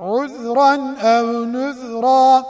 عذرا أو نذرا.